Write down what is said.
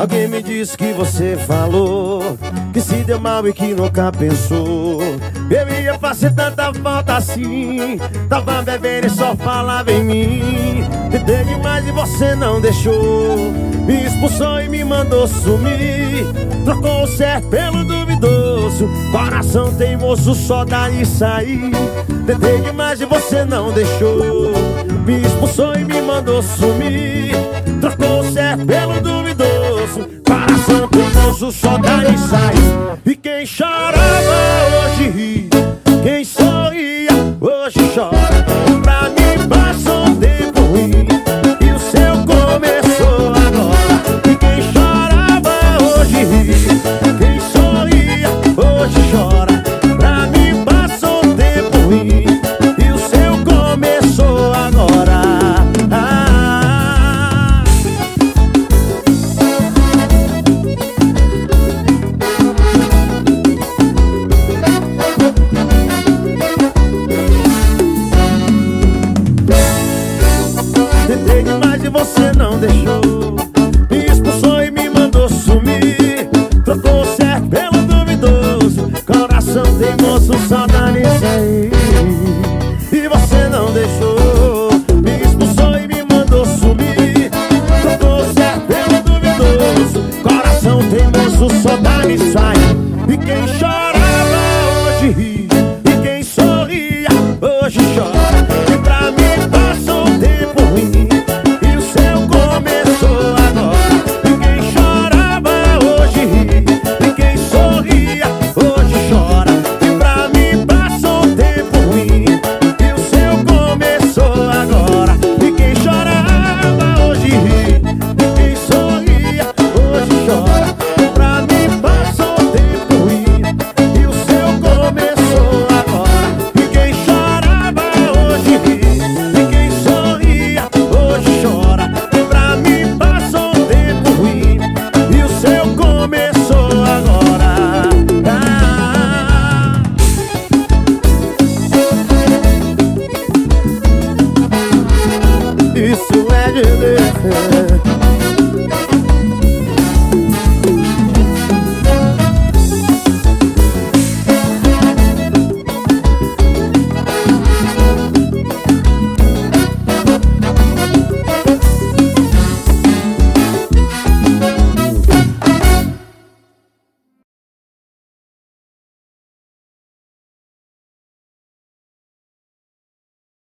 Alguém me disse que você falou Que se deu mal e que nunca pensou. Eu ia fazer tanta falta assim Tava bebendo e só falava em mim. Tentei demais e você não deixou. Me expulsou e me mandou sumir. Trocou o certo pelo duvidoso. Coração teimoso só daí sair. Tentei demais e você não deixou. Me expulsou e me mandou sumir. Trocou o certo pelo duvidoso. Para Santo Manso só dá ensaios E quem chorava hoje ri. você não deixou. her.